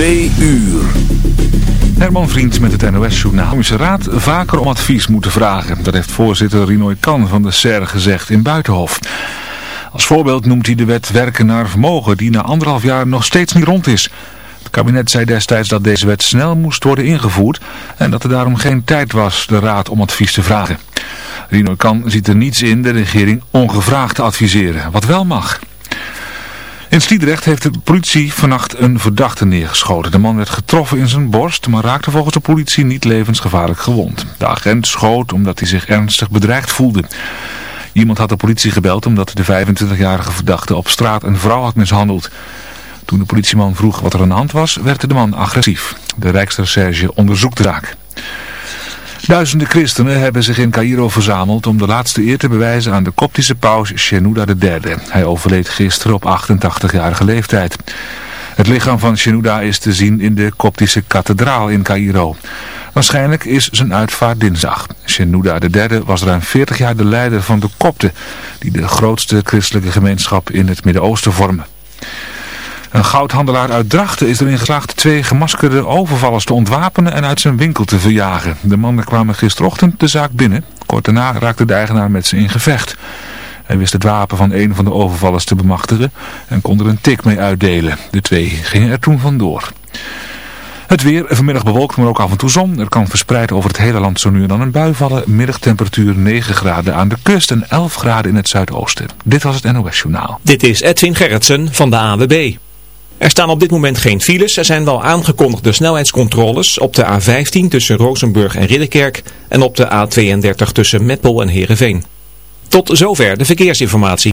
Twee uur. Herman Vriend met het NOS-journaal. De Raad vaker om advies moeten vragen. Dat heeft voorzitter Rinoy Kan van de SER gezegd in Buitenhof. Als voorbeeld noemt hij de wet werken naar vermogen die na anderhalf jaar nog steeds niet rond is. Het kabinet zei destijds dat deze wet snel moest worden ingevoerd en dat er daarom geen tijd was de Raad om advies te vragen. Rinoy Kan ziet er niets in de regering ongevraagd te adviseren, wat wel mag. In Sliedrecht heeft de politie vannacht een verdachte neergeschoten. De man werd getroffen in zijn borst, maar raakte volgens de politie niet levensgevaarlijk gewond. De agent schoot omdat hij zich ernstig bedreigd voelde. Iemand had de politie gebeld omdat de 25-jarige verdachte op straat een vrouw had mishandeld. Toen de politieman vroeg wat er aan de hand was, werd de man agressief. De Rijksrecherche onderzoekt de zaak. Duizenden christenen hebben zich in Cairo verzameld om de laatste eer te bewijzen aan de koptische paus Shenouda III. Hij overleed gisteren op 88-jarige leeftijd. Het lichaam van Shenouda is te zien in de koptische kathedraal in Cairo. Waarschijnlijk is zijn uitvaart dinsdag. Shenouda III was ruim 40 jaar de leider van de kopten, die de grootste christelijke gemeenschap in het Midden-Oosten vormen. Een goudhandelaar uit Drachten is erin geslaagd twee gemaskerde overvallers te ontwapenen en uit zijn winkel te verjagen. De mannen kwamen gisterochtend de zaak binnen. Kort daarna raakte de eigenaar met ze in gevecht. Hij wist het wapen van een van de overvallers te bemachtigen en kon er een tik mee uitdelen. De twee gingen er toen vandoor. Het weer, vanmiddag bewolkt, maar ook af en toe zon. Er kan verspreid over het hele land zo nu en dan een bui vallen. Middagtemperatuur 9 graden aan de kust en 11 graden in het zuidoosten. Dit was het NOS Journaal. Dit is Edwin Gerritsen van de AWB. Er staan op dit moment geen files. Er zijn wel aangekondigde snelheidscontroles op de A15 tussen Rozenburg en Ridderkerk en op de A32 tussen Meppel en Heerenveen. Tot zover de verkeersinformatie.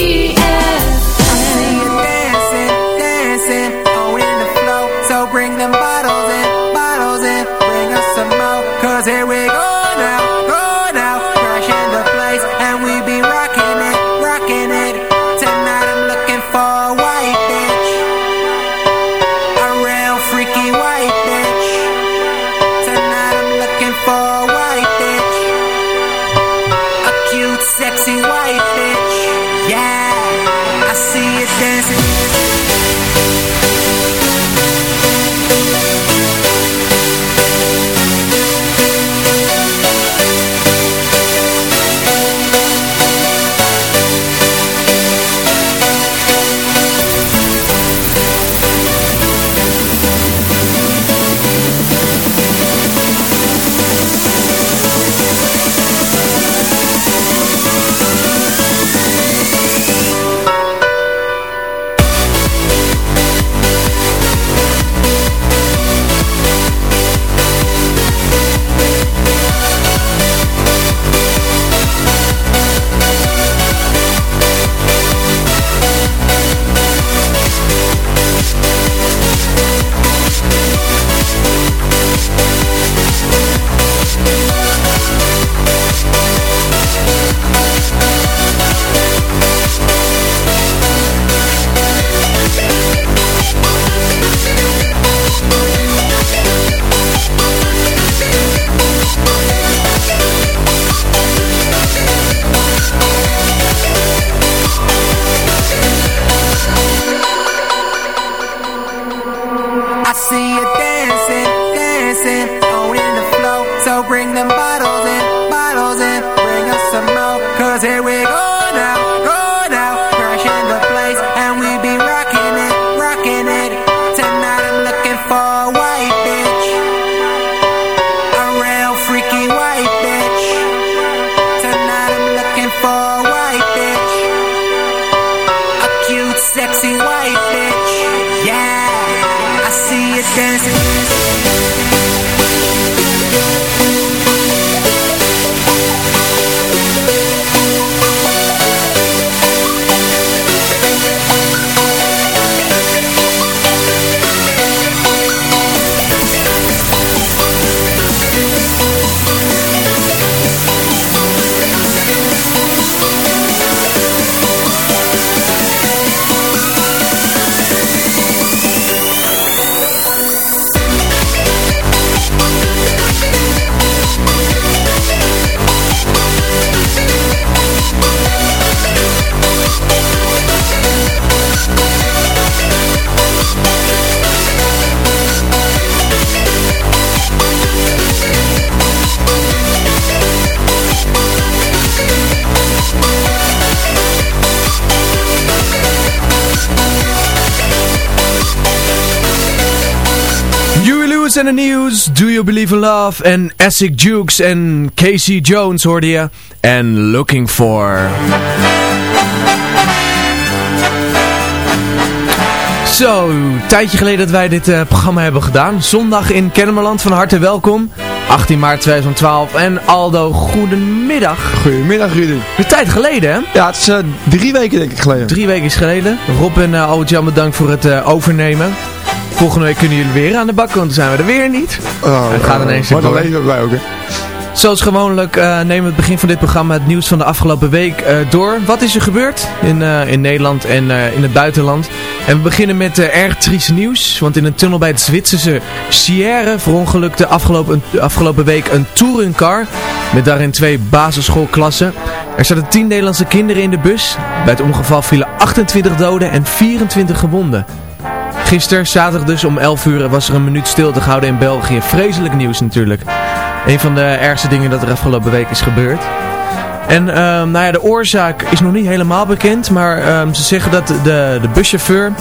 En de News, Do You Believe in Love en Essex Jukes en Casey Jones hoorde je. En Looking For. Zo, een tijdje geleden dat wij dit eh, programma hebben gedaan. Zondag in Kennemerland, van harte welkom. 18 maart 2012 en Aldo, goedemiddag. Goedemiddag Rudy. Een tijd geleden hè? Ja, het is eh, drie weken denk ik geleden. Drie weken is geleden. Rob en uh, Albert-Jan bedankt voor het eh, overnemen. Volgende week kunnen jullie weer aan de bak, want dan zijn we er weer niet. Oh, Het gaat ineens Wat alleen wij ook hè. Zoals gewoonlijk eh, nemen we het begin van dit programma het nieuws van de afgelopen week eh, door. Wat is er gebeurd in, eh, in Nederland en in het buitenland? En we beginnen met erg triest nieuws. Want in een tunnel bij het Zwitserse Sierre verongelukte afgelopen, afgelopen week een touringcar. Met daarin twee basisschoolklassen. Er zaten 10 Nederlandse kinderen in de bus. Bij het ongeval vielen 28 doden en 24 gewonden. Gisteren, zaterdag dus om 11 uur, was er een minuut stilte gehouden in België. Vreselijk nieuws natuurlijk. Een van de ergste dingen dat er afgelopen week is gebeurd. En ehm, nou ja, de oorzaak is nog niet helemaal bekend. Maar ehm, ze zeggen dat de, de buschauffeur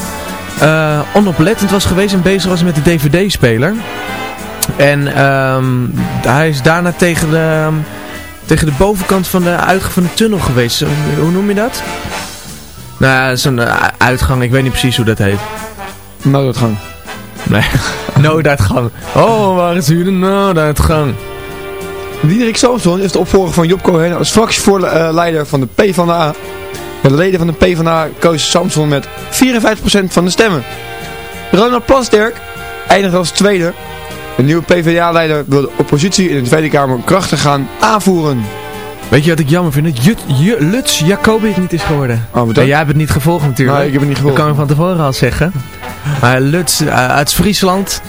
eh, onoplettend was geweest en bezig was met de dvd-speler. En ehm, hij is daarna tegen de, tegen de bovenkant van de uitgang van de tunnel geweest. Hoe noem je dat? Nou ja, zo'n eh, uitgang. Ik weet niet precies hoe dat heet. Nooduitgang. Nee, nooduitgang. Oh, waar is hier de nooduitgang? Diederik Samson is de opvolger van Job Cohen als fractievoorleider van de PvdA. De leden van de PvdA kozen Samson met 54% van de stemmen. Ronald Plasterk eindigde als tweede. De nieuwe PvdA-leider wil de oppositie in de Tweede Kamer krachtig gaan aanvoeren. Weet je wat ik jammer vind? Dat Jut, Ju- Lutz Jacobi het niet is geworden. Oh, En jij hebt het niet gevolgd natuurlijk. Nee, ik heb het niet Dat gevolgd. kan ik van tevoren al zeggen. Maar Lutz eh, uit Friesland.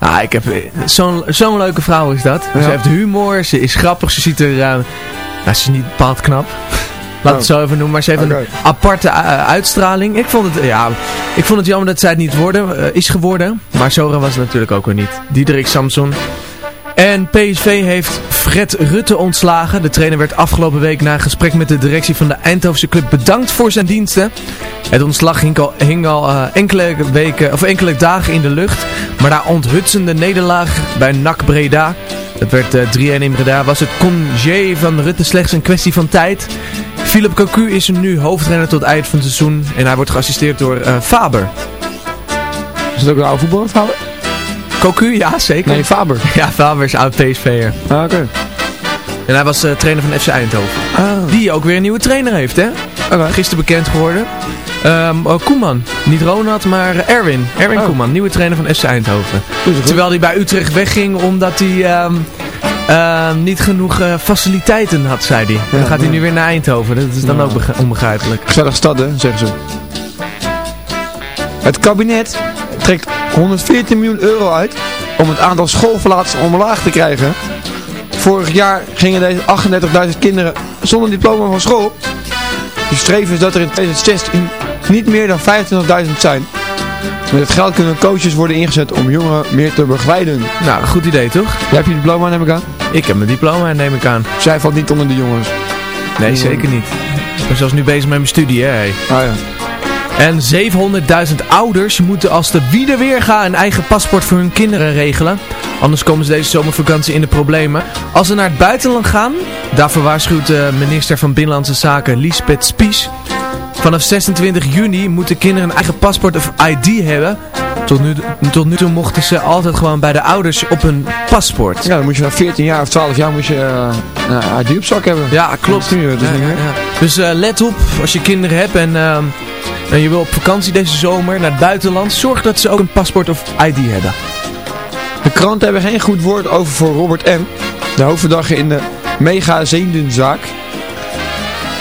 Nou, ik heb eh, zo'n zo'n leuke vrouw is dat. Ja. Ze heeft humor, ze is grappig, ze ziet er... nou, ze is niet bepaald knap. Laat Oh. het zo even noemen, maar ze heeft een aparte uitstraling. Ik vond, het, ja, ik vond het jammer dat zij het niet worden, is geworden. Maar Zora was het natuurlijk ook weer niet. Diederik Samson. En PSV heeft Fred Rutte ontslagen. De trainer werd afgelopen week na gesprek met de directie van de Eindhovense club bedankt voor zijn diensten. Het ontslag hing al, eh, enkele, weken, of enkele dagen in de lucht. Maar na onthutsende nederlaag bij NAC Breda, dat werd eh, 3-1 in Breda, was het congé van Rutte slechts een kwestie van tijd. Philip Cocu is nu hoofdtrainer tot eind van het seizoen en hij wordt geassisteerd door eh, Faber. Is het ook een oude voetballer, Faber? Cocu, ja zeker. Nee, Faber. Ja, Faber is oud PSV'er. Ah, oké. En hij was eh, trainer van FC Eindhoven. Ah, Die ook weer een nieuwe trainer heeft, hè? oké. Gisteren bekend geworden. Ehm oh, Koeman. Niet Ronald, maar Erwin. Erwin Oh. Koeman, nieuwe trainer van FC Eindhoven. Terwijl hij bij Utrecht wegging omdat hij ehm, ehm, niet genoeg eh, faciliteiten had, zei hij. Dan gaat hij ja. nu weer naar Eindhoven. Dat is dan Ja. ook beg- onbegrijpelijk. Gezellig stad, hè, zeggen ze. Het kabinet trekt 114 miljoen euro uit om het aantal schoolverlaters omlaag te krijgen. Vorig jaar gingen deze 38.000 kinderen zonder diploma van school. De streven is dat er in 2016 niet meer dan 25.000 zijn. Met het geld kunnen coaches worden ingezet om jongeren meer te begeleiden. Nou, goed idee toch? Jij hebt je diploma, neem ik aan? Ik heb mijn diploma, neem ik aan. Zij valt niet onder de jongens. Nee, zeker niet. Ik ben zelfs nu bezig met mijn studie, hè. Ah ja. En 700.000 ouders moeten als de wieder gaan een eigen paspoort voor hun kinderen regelen. Anders komen ze deze zomervakantie in de problemen. Als ze naar het buitenland gaan, daarvoor waarschuwt de minister van Binnenlandse Zaken Lisbeth Spies. Vanaf 26 juni moeten kinderen een eigen paspoort of ID hebben. Tot nu, tot nu toe mochten ze altijd gewoon bij de ouders op hun paspoort. Ja, dan moet je na 14 jaar of 12 jaar moet je uh, ID op zak hebben. Ja, klopt. Nu, Ja, ja, ja. Dus eh, let op, als je kinderen hebt en, ehm, en je wil op vakantie deze zomer naar het buitenland, zorg dat ze ook een paspoort of ID hebben. De kranten hebben geen goed woord over voor Robert M. De hoofdverdachte in de mega zedenzaak.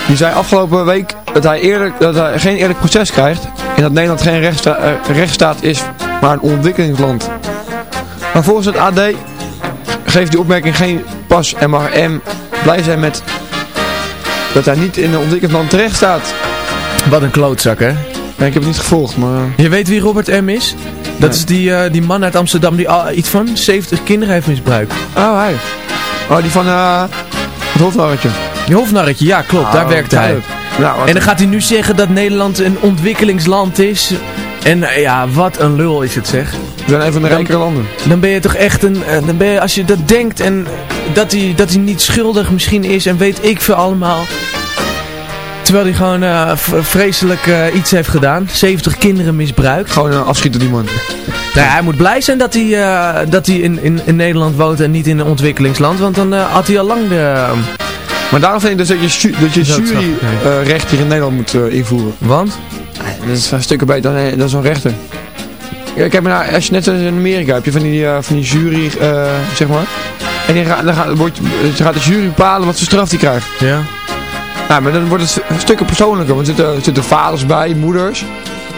Die zei afgelopen week dat hij, eerlijk, dat hij geen eerlijk proces krijgt. En dat Nederland geen rechtssta eh, rechtsstaat is, maar een ontwikkelingsland. Maar volgens het AD geeft die opmerking geen pas en mag M blij zijn met dat hij niet in een ontwikkelingsland terecht staat. Wat een klootzak, hè? Ja, ik heb het niet gevolgd, maar... Je weet wie Robert M. is? Dat Nee. is die, eh, die man uit Amsterdam die al iets van 70 kinderen heeft misbruikt. Oh, hij. Oh, die van eh het hofnarretje. Die hofnarretje, ja klopt, daar Oh, werkte hij. duidelijk. Nou, En dan gaat hij nu zeggen dat Nederland een ontwikkelingsland is. En eh, ja, wat een lul is het zeg. We zijn een van de rijkere landen. Dan ben je toch echt een... eh, Dan ben je, als je dat denkt en dat hij, dat hij niet schuldig misschien is en weet ik veel allemaal. Terwijl hij gewoon eh, vreselijk iets heeft gedaan. 70 kinderen misbruikt. Gewoon een afschieten die man. Nou, ja, hij moet blij zijn dat hij, dat hij in, in, in Nederland woont en niet in een ontwikkelingsland. Want dan had hij al lang de... Maar daarom vind ik dus dat je, dat je juryrecht hier in Nederland moet eh, invoeren. want? Dat is een stukken beter dan, eh, dan zo'n rechter. Ja, kijk maar naar, als je net in Amerika heb je van die, eh, van die jury, eh, zeg maar. En die dan gaat, wordt, dan gaat de jury bepalen wat voor straf die krijgt. Ja. Nou, maar dan wordt het st- stukken persoonlijker. Want er zitten, er zitten vaders bij, moeders,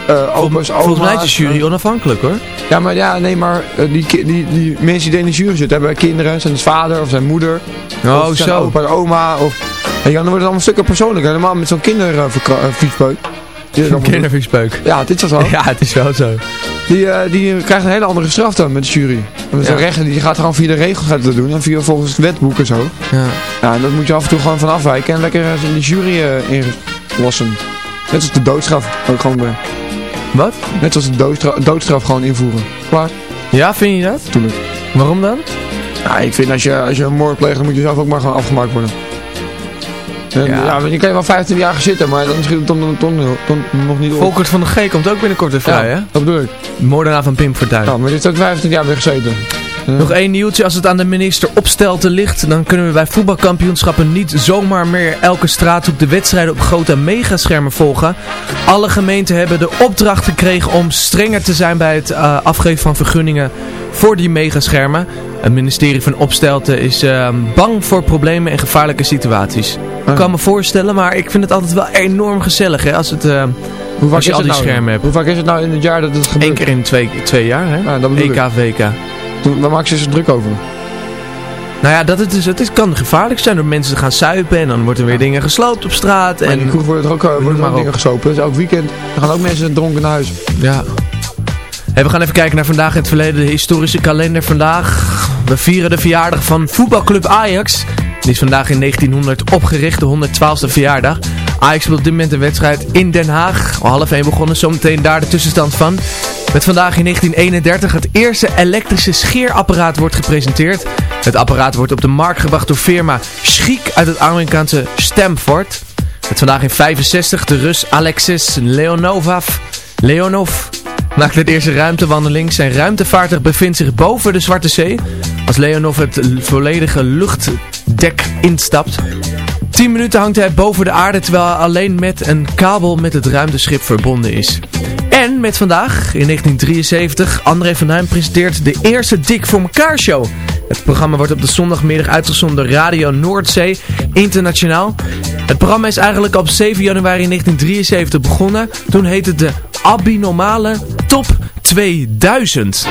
eh opa's, oma's. Volgens mij is de jury onafhankelijk hoor. Ja, maar ja, nee, maar eh, die, die, die mensen die in de jury zitten hebben kinderen, zijn het vader of zijn moeder. Oh of zijn zo. opa en oma. Of, en dan wordt het allemaal stukken persoonlijker. Helemaal met zo'n kinderviespeuk. Kinderviespeuk. Ja, dit is wel zo. Ja, het is wel zo. Die, eh, die krijgt een hele andere straf dan met de jury. Met Ja. rechter die gaat gewoon via de regels gaat dat doen. En via volgens het wetboek en zo. Ja. Ja, en dat moet je af en toe gewoon van afwijken. En lekker eh, in die jury eh inlossen. Net als de doodstraf. Ook gewoon, eh, Wat? net als de doodstraf, doodstraf gewoon invoeren. Klaar? Ja, vind je dat? Tuurlijk. Waarom dan? Ja, ik vind als je, als je een moord pleegt, dan moet je zelf ook maar gewoon afgemaakt worden. En, Ja. ja. je kan je wel 15 jaar zitten, maar dan schiet het ton, nog niet op. Volkert van de G komt ook binnenkort weer vrij, ja, hè? dat bedoel ik. Moordenaar van Pim Fortuyn. Ja, maar dit is ook 15 jaar weer gezeten. Nog één nieuwtje, als het aan de minister Opstelten ligt, dan kunnen we bij voetbalkampioenschappen niet zomaar meer elke straathoek de wedstrijden op grote megaschermen volgen. Alle gemeenten hebben de opdracht gekregen om strenger te zijn bij het uh, afgeven van vergunningen voor die megaschermen. Het ministerie van Opstelten is uh, bang voor problemen en gevaarlijke situaties. Ik kan me voorstellen, maar ik vind het altijd wel enorm gezellig hè, als, het, uh, Hoe vaak als je is al het die nou? schermen hebt. Hoe vaak is het nou in het jaar dat het gebeurt? Eén keer in twee, twee jaar, hè? Bedoel EK, VK. Waar maken ze zich druk over? Nou ja, dat het, is, het is, kan gevaarlijk zijn door mensen te gaan suipen en dan worden er weer dingen gesloopt op straat. En in kroeg worden er ook, eh, worden er maar ook dingen gesopen. Dus elk weekend gaan ook mensen dronken naar huis. ja. Hey, we gaan even kijken naar vandaag in het verleden, de historische kalender vandaag. We vieren de verjaardag van voetbalclub Ajax. Die is vandaag in 1900 opgericht, de 112e verjaardag. Ajax speelt op dit moment een wedstrijd in Den Haag. Al half 1 begonnen, zometeen daar de tussenstand van. Met vandaag in 1931 het eerste elektrische scheerapparaat wordt gepresenteerd. Het apparaat wordt op de markt gebracht door firma Schiek uit het Amerikaanse Stamford. Met vandaag in 65 de Rus Alexis Leonov, Leonov maakt het eerste ruimtewandeling. Zijn ruimtevaartuig bevindt zich boven de Zwarte Zee. Als Leonov het volledige luchtdek instapt. 10 minuten hangt hij boven de aarde terwijl hij alleen met een kabel met het ruimteschip verbonden is. Met vandaag, in 1973, André van Duin presenteert de eerste Dik voor elkaar show. Het programma wordt op de zondagmiddag uitgezonden door Radio Noordzee Internationaal. Het programma is eigenlijk op 7 januari 1973 begonnen. Toen heette het de Abnormale Top 2000.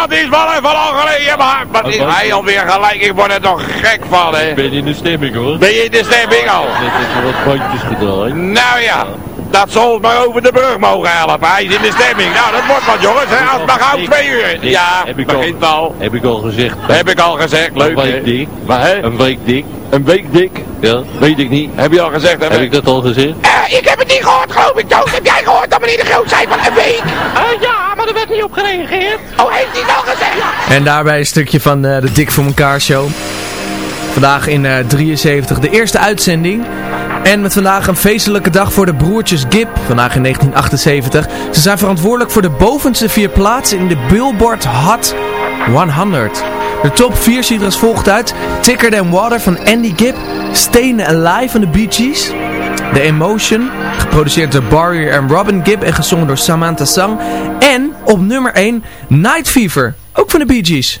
Dat is wel even lang geleden, maar wat is hij alweer gelijk? Ik word er toch gek van hè. Ben in de stemming hoor. Ben je in de stemming al? Even wat bandjes gedraaid. Nou ja, dat zal ons maar over de brug mogen helpen. Hij is in de stemming. Nou, dat wordt wat jongens hè. Als het maar gauw twee uur. Dik, Ja, heb ik begint al, al. Heb ik al gezegd. Heb ik al gezegd, leuk Een week hè. dik. Maar hè? Een week dik. Een week dik? Ja, weet ik niet. Heb je al gezegd? hè? Heb ik dat al gezegd? Eh, ik heb het niet gehoord, geloof ik, Toon. Heb jij gehoord dat meneer de Groot zei van een week? ja, maar er werd niet op gereageerd. Oh, heeft hij het al gezegd? En daarbij een stukje van eh, de Dik voor elkaar show. Vandaag in eh 73 de eerste uitzending. En met vandaag een feestelijke dag voor de broertjes Gibb. Vandaag in 1978. Ze zijn verantwoordelijk voor de bovenste vier plaatsen in de Billboard Hot 100. De top 4 ziet er als volgt uit. Thicker Than Water van Andy Gibb. Staying Alive van de Bee Gees. The Emotion, geproduceerd door Barry en Robin Gibb en gezongen door Samantha Sang. En op nummer 1 Night Fever, ook van de Bee Gees.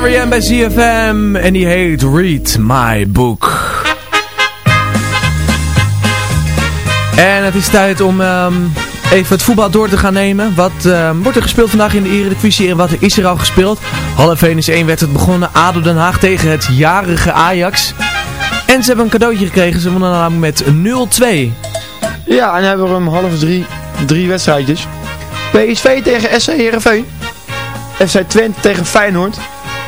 Carrie bij CFM en die heet Read My Book. En het is tijd om ehm, even het voetbal door te gaan nemen. Wat ehm, wordt er gespeeld vandaag in de Eredivisie en wat is er al gespeeld? Half 1 is het begonnen. ADO Den Haag tegen het jarige Ajax. En ze hebben een cadeautje gekregen. Ze wonnen namelijk met 0-2. Ja, en hebben we om half drie, drie wedstrijdjes. PSV tegen SC Heerenveen. FC Twente tegen Feyenoord.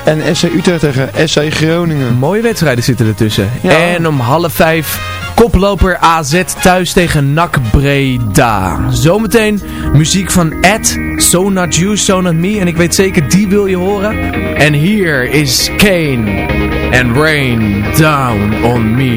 En SC Utrecht tegen SC Groningen. Mooie wedstrijden zitten ertussen. Ja. En om half vijf koploper AZ thuis tegen NAC Breda. Zometeen muziek van Ed, So Not You, So Not Me. En ik weet zeker, die wil je horen. En hier is Kane. And rain down on me.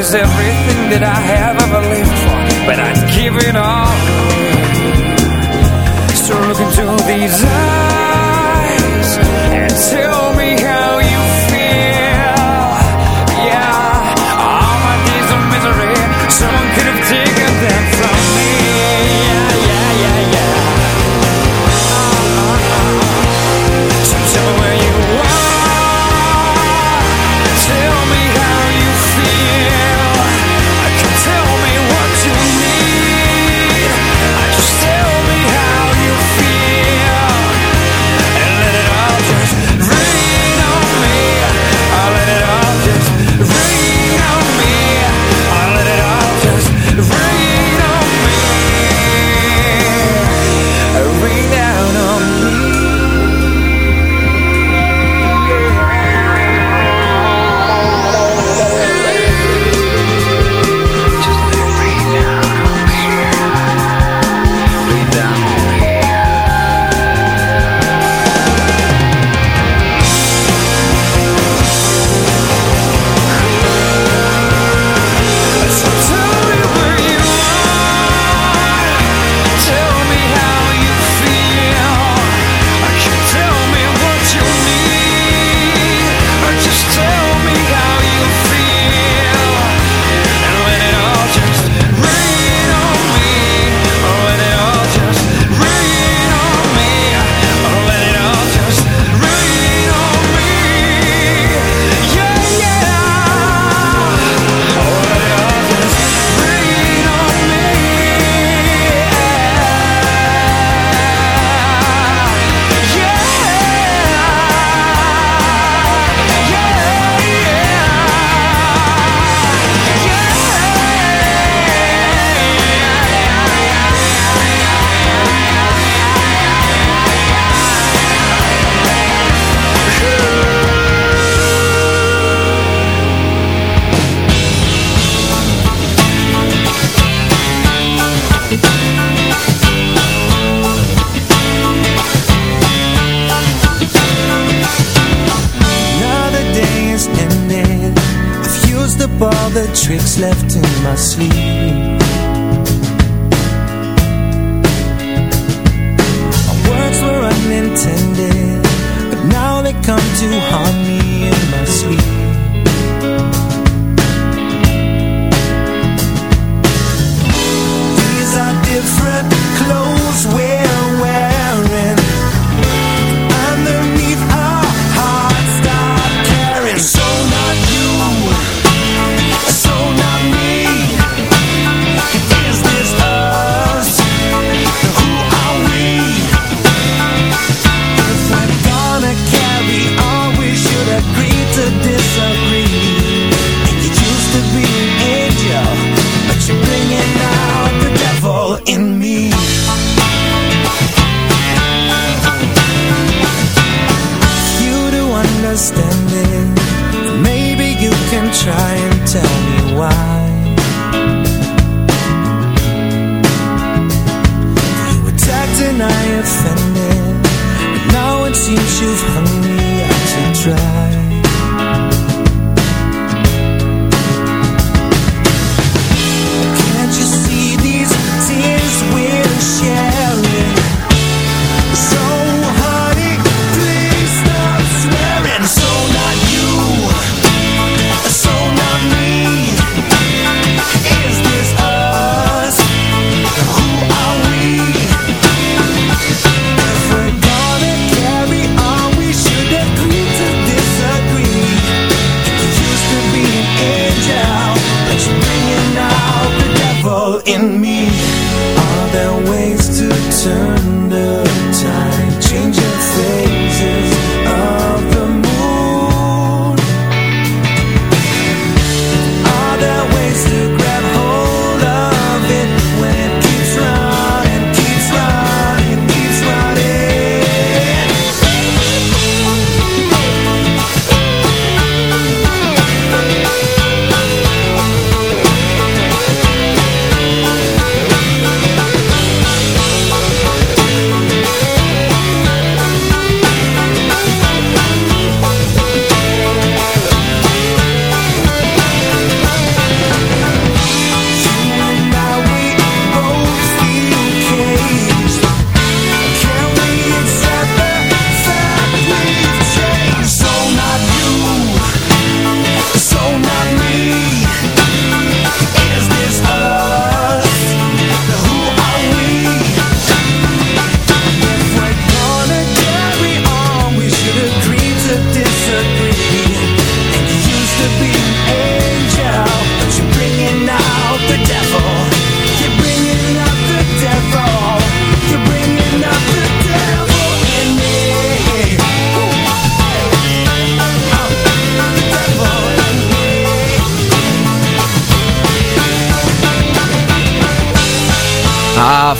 Is everything that I have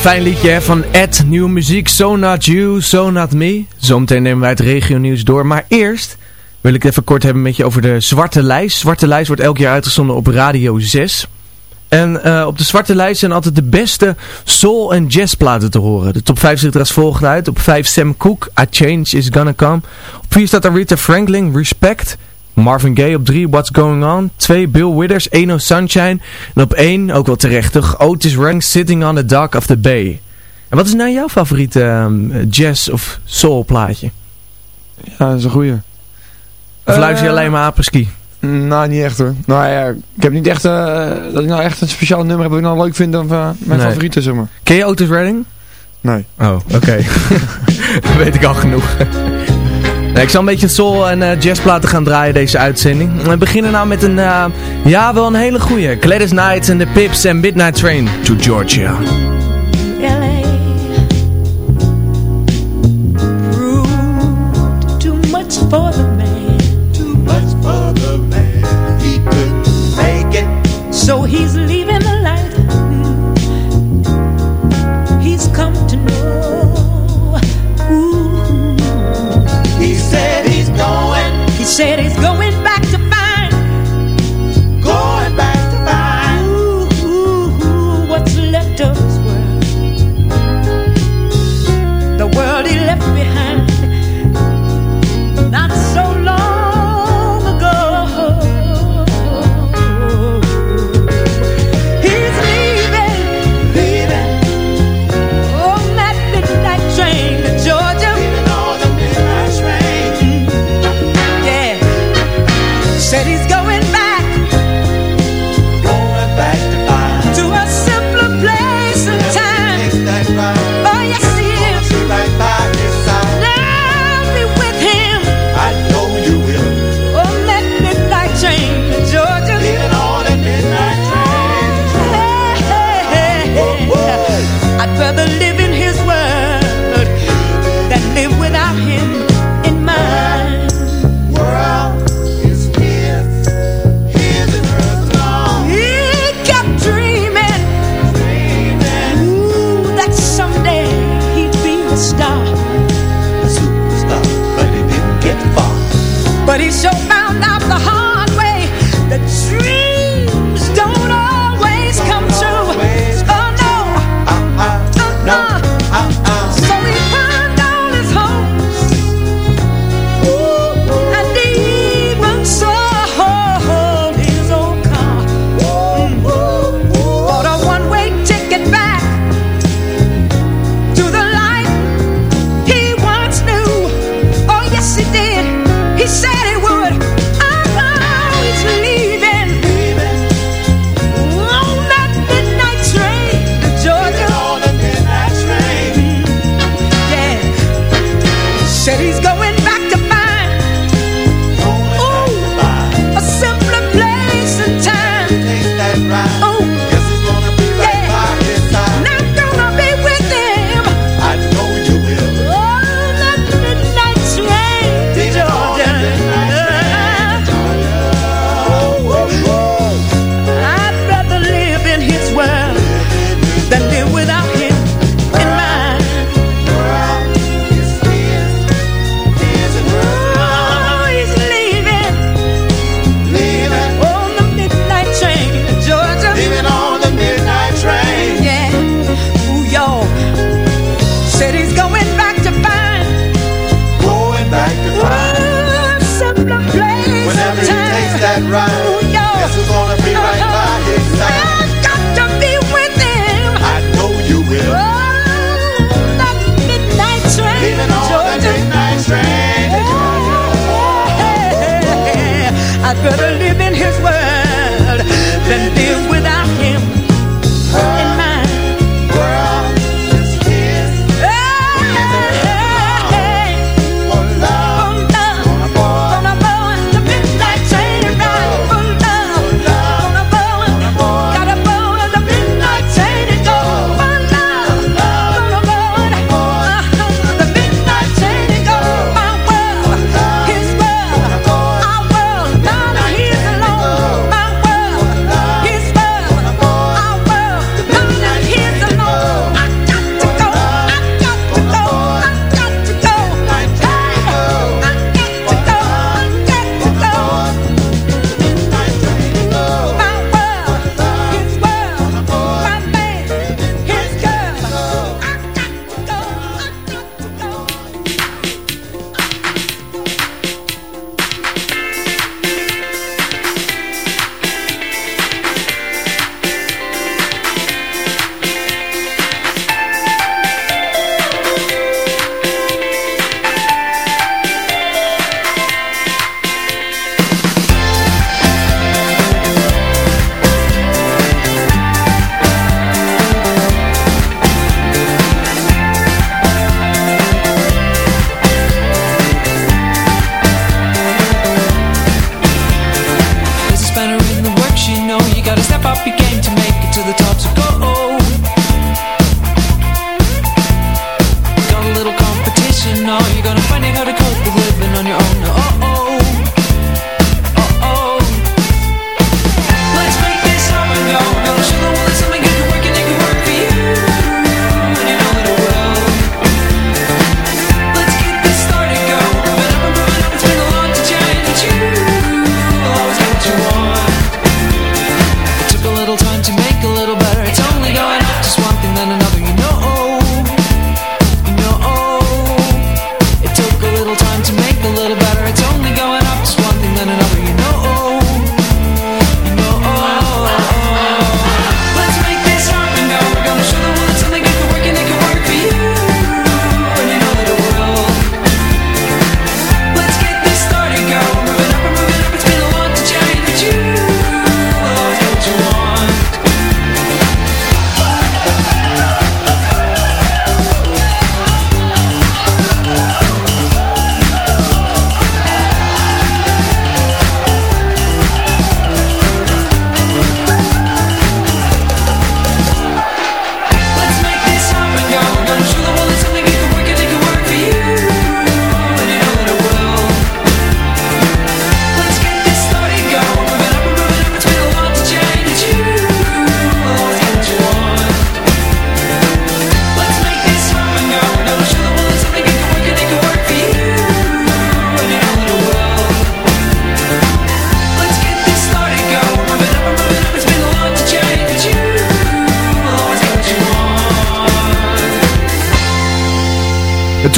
fijn liedje van Ed. Nieuwe muziek, So Not You, So Not Me. Zometeen nemen wij het regionieuws door. Maar eerst wil ik even kort hebben met je over de Zwarte Lijst. Zwarte Lijst wordt elk jaar uitgezonden op Radio 6. En eh, op de Zwarte Lijst zijn altijd de beste soul- en jazzplaten te horen. De top 5 ziet er als volgt uit. Op 5 Sam Cooke, A Change Is Gonna Come. Op 4 staat Aretha Franklin, Respect. Marvin Gaye op 3, What's Going On. 2, Bill Withers, Ain't No Sunshine. En op 1, ook wel terecht toch, Otis Rank, Sitting on the Dock of the Bay. En wat is nou jouw favoriete ehm, jazz- of soul plaatje? Ja, dat is een goeie. Of luister je Eh, alleen maar apreski? Nou, niet echt hoor. Nou ja, ik heb niet echt, eh, dat ik nou echt een speciaal nummer heb dat ik nou leuk vind dan eh, mijn Nee. favoriete, zeg maar. Ken je Otis Redding? Nee. Oh, oké. Dat weet ik al genoeg. Ik zal een beetje soul en eh, jazzplaten gaan draaien deze uitzending. We beginnen nou met een, eh, ja wel een hele goeie. Gladys Knight en de Pips en Midnight Train to Georgia.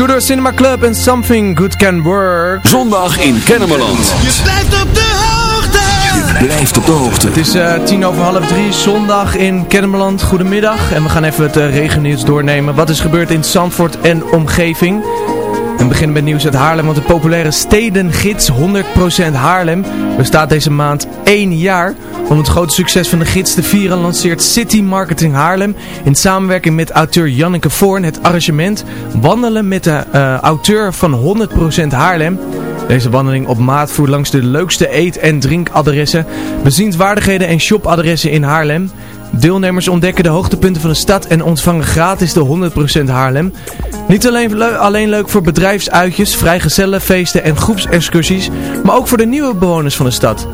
Tudor Cinema Club en Something Good Can Work. Zondag in Kennemerland. Je blijft op de hoogte. Je blijft op de hoogte. Het is eh, tien over half drie, zondag in Kennemerland. Goedemiddag. En we gaan even het uh, regennieuws doornemen. Wat is gebeurd in Zandvoort en omgeving? En we beginnen met nieuws uit Haarlem, want de populaire stedengids 100% Haarlem bestaat deze maand één jaar. Om het grote succes van de gids te vieren lanceert City Marketing Haarlem in samenwerking met auteur Janneke Voorn het arrangement Wandelen met de eh, auteur van 100% Haarlem. Deze wandeling op maat voert langs de leukste eet- en drinkadressen, bezienswaardigheden en shopadressen in Haarlem. Deelnemers ontdekken de hoogtepunten van de stad en ontvangen gratis de 100% Haarlem. Niet alleen, alleen leuk voor bedrijfsuitjes, vrijgezellenfeesten en groepsexcursies, maar ook voor de nieuwe bewoners van de stad.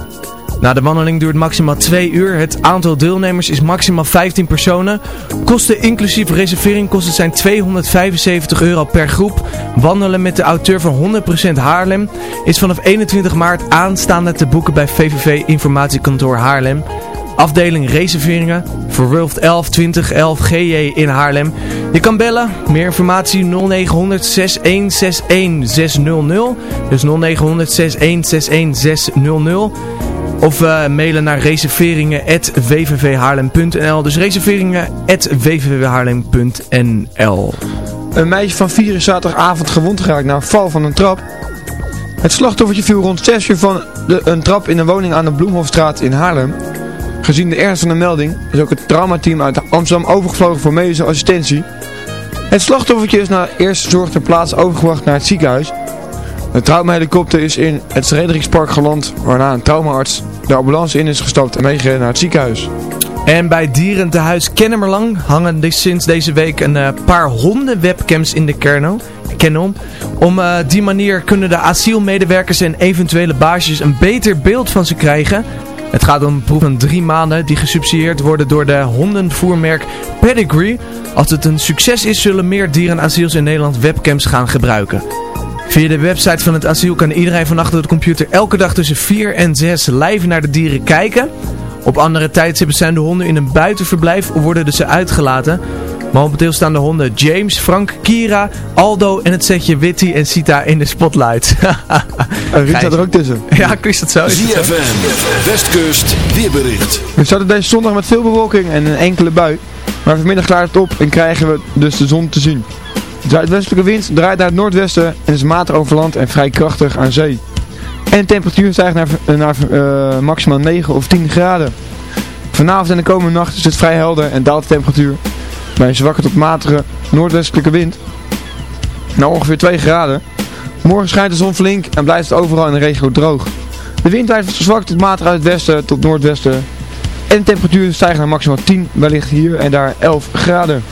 Na de wandeling duurt maximaal 2 uur. Het aantal deelnemers is maximaal 15 personen. Kosten inclusief reservering kosten zijn 275 euro per groep. Wandelen met de auteur van 100% Haarlem is vanaf 21 maart aanstaande te boeken bij VVV Informatiekantoor Haarlem. Afdeling reserveringen World 11 20 11 GJ in Haarlem. Je kan bellen. Meer informatie 0900 6161 600. Dus 0900 6161 600. Of eh, mailen naar reserveringen.wvvhaarlem.nl Dus reserveringen.wvvhaarlem.nl Een meisje van 4 is zaterdagavond gewond geraakt na een val van een trap. Het slachtoffertje viel rond 6 uur van de, een trap in een woning aan de Bloemhofstraat in Haarlem. Gezien de ernst van de melding is ook het traumateam uit Amsterdam overgevlogen voor medische assistentie. Het slachtoffertje is na eerste zorg ter plaatse overgebracht naar het ziekenhuis. De traumahelikopter is in het Frederikspark geland, waarna een traumaarts de ambulance in is gestapt en meegereden naar het ziekenhuis. En bij Dierentehuis Kennemerlang hangen sinds deze week een eh, paar honden webcams in de kerno. Kenom. Om eh, die manier kunnen de asielmedewerkers en eventuele baasjes een beter beeld van ze krijgen. Het gaat om een proef van drie maanden die gesubsidieerd worden door de hondenvoermerk Pedigree. Als het een succes is zullen meer dierenasiels in Nederland webcams gaan gebruiken. Via de website van het asiel kan iedereen van achter de computer elke dag tussen 4 en 6 live naar de dieren kijken. Op andere tijdstippen zijn de honden in een buitenverblijf of worden ze uitgelaten. Momenteel staan de honden James, Frank, Kira, Aldo en het setje Witty en Sita in de spotlight. En Ruud staat er ook tussen. Ja, is dat zo? Is dat zo? ZFM, Westkust, weerbericht. We starten deze zondag met veel bewolking en een enkele bui. Maar vanmiddag klaart het op en krijgen we dus de zon te zien. De zuidwestelijke wind draait naar het noordwesten en is matig over land en vrij krachtig aan zee. En de temperatuur stijgt naar, naar eh, maximaal 9 of 10 graden. Vanavond en de komende nacht is het vrij helder en daalt de temperatuur bij een zwakke tot matige noordwestelijke wind naar ongeveer 2 graden. Morgen schijnt de zon flink en blijft het overal in de regio droog. De wind waait zwak tot matig uit het westen tot noordwesten En de temperatuur stijgt naar maximaal 10, wellicht hier en daar 11 graden.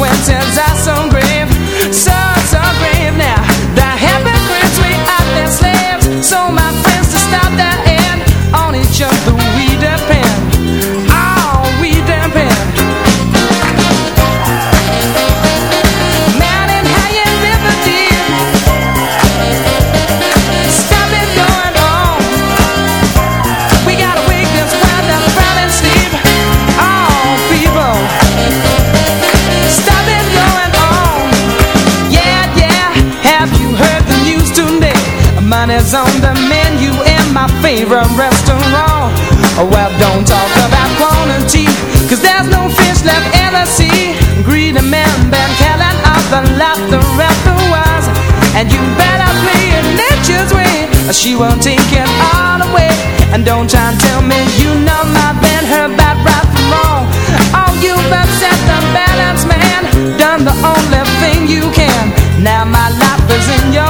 When times are so. Money's on the menu in my favorite restaurant. Well, don't talk about quantity, cause there's no fish left in the sea. Greedy men been killing off the lot the rest of us. And you better play it nature's way, she won't take it all away. And don't try and tell me you know my been her bad right from wrong. Oh, you've upset the balance, man. Done the only thing you can. Now my life is in your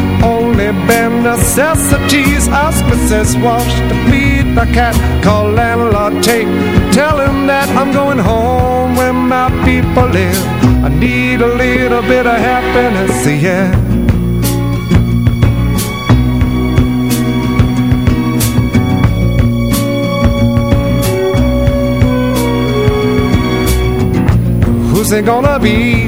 Bare necessities. Mrs. Walsh to feed the cat. Call landlord Tate. Tell him that I'm going home where my people live. I need a little bit of happiness, yeah. Who's it gonna be?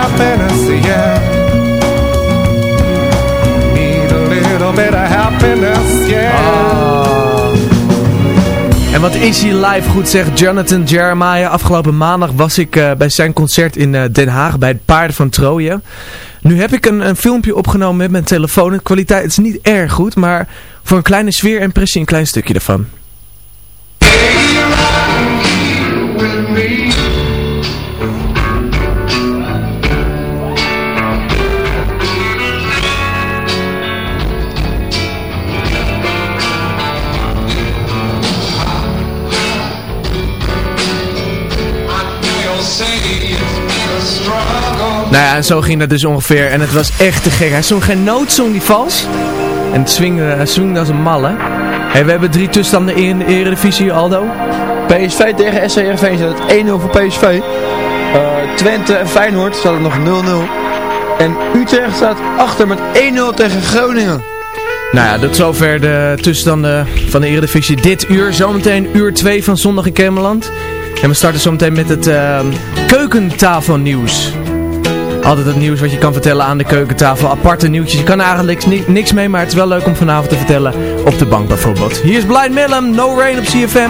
yeah. En wat is hier live goed zegt Jonathan Jeremiah. Afgelopen maandag was ik eh, bij zijn concert in eh, Den Haag bij het Paarden van Troje. Nu heb ik een, een filmpje opgenomen met mijn telefoon. De kwaliteit is niet erg goed, maar voor een kleine sfeerimpressie een klein stukje ervan. Nou ja, en zo ging dat dus ongeveer. En het was echt te gek. Hij zong geen noot, zong die vals. En het swingde, hij swingde als een malle. Hey, we hebben drie tussenstanden in de eredivisie, Aldo. PSV tegen SCRV staat het 1-0 voor PSV. Eh, Twente en Feyenoord staat het nog 0-0. En Utrecht staat achter met 1-0 tegen Groningen. Nou ja, tot zover de tussenstanden van de Eredivisie dit uur. Zometeen uur 2 van Zondag in Kermeland. En we starten zometeen met het ehm, keukentafelnieuws. Altijd het nieuws wat je kan vertellen aan de keukentafel. Aparte nieuwtjes. Je kan eigenlijk ni- niks mee, maar het is wel leuk om vanavond te vertellen. Op de bank bijvoorbeeld. Hier is Blind Millem, No Rain op CFM.